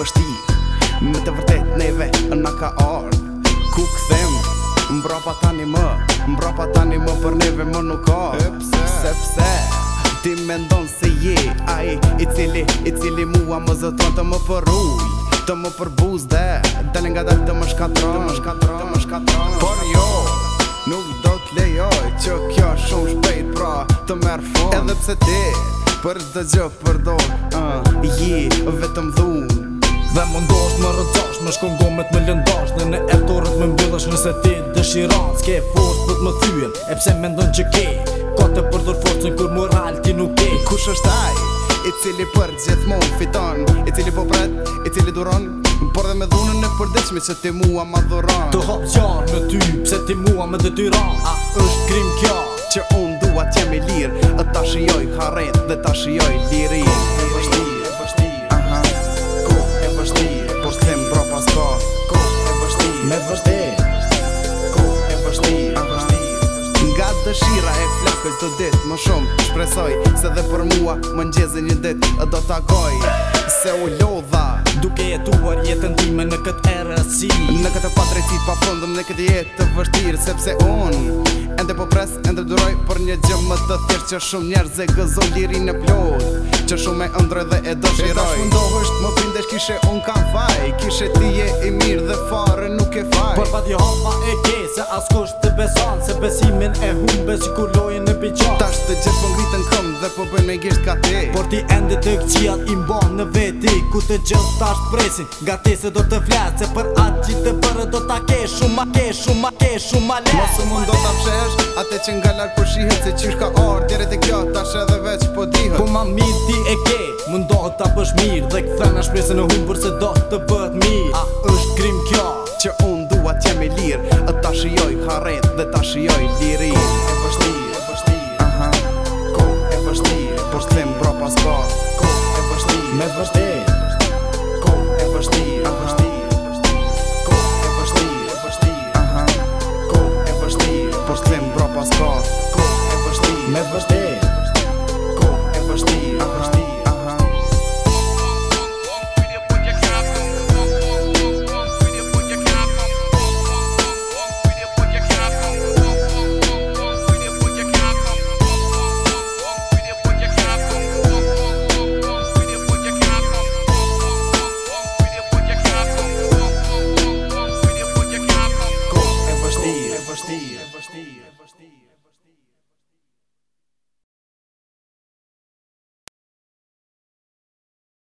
vështir Me të vërtet neve në ka ardhë Ku këthem, mbrapa tani më Mbrapa tani më për neve më nuk ardhë Epse, sepse Ti me ndonë se je aje I cili, i cili mua më zëton të më përruj Të më përbuz dhe Dele nga dalë të më shkatron Të më shkatron, të më shkatron Por jo, nuk do t'lejoj Që kjo shumë shpejt pra të merë fond Edhe pse ti, për zdo gjë përdoj uh, Je, vetëm dhu dhe më ndosht më rëtësht, Me shkon gomet me lëndasht Në në e torët me mbillash nëse ti dëshiran Ske forst për të më thyen E pse me ndonë që ke Ka të përdur forcën kur moral ti nuk ke Kush është aj I cili për më fiton I cili po pret, i cili duron Por dhe me dhunën e përdeqmi se ti mua ma dhuron Të hop qarë me ty, pse ti mua me dhe tyran A është krim kjarë Shira e flakës të dit Më shumë shpresoj Se dhe për mua më njëzë një dit E do të agoj Se u lodha duke jetuar jetën time në këtë erësi Në këtë patrejti pa fundëm në këtë jetë të vështirë Sepse unë ende po presë ende duroj për një gjëmë më të thirë Që shumë njerë e gëzon liri në plotë Që shumë e ëndrë dhe e dëshiroj E tash mundohësht më pindesh kishe unë kam faj Kishe ti e i mirë dhe fare nuk e faj Por pati hopa e ke se askush të beson Se besimin e humbe si kur lojën e piqon të gjithë për ngritën këmë dhe po me ka te Por ti ende të i imbon në veti të gjithë ta shpresin Nga te se do të flasë Se për atë gjithë të përë do ta ke Shumë ma ke, shumë ma ke, shumë ma le Mosë mund do ta pshesh Ate që nga larë shihet Se qysh ka orë Djerë të kjo ta shë dhe veç po dihet Po ma mi ti e ke do ta pësh mirë Dhe këtë threna shpresin në humë Përse do të bët mirë A është krim kjo Që unë dua të jemi lirë E ta shioj haret dhe ta shioj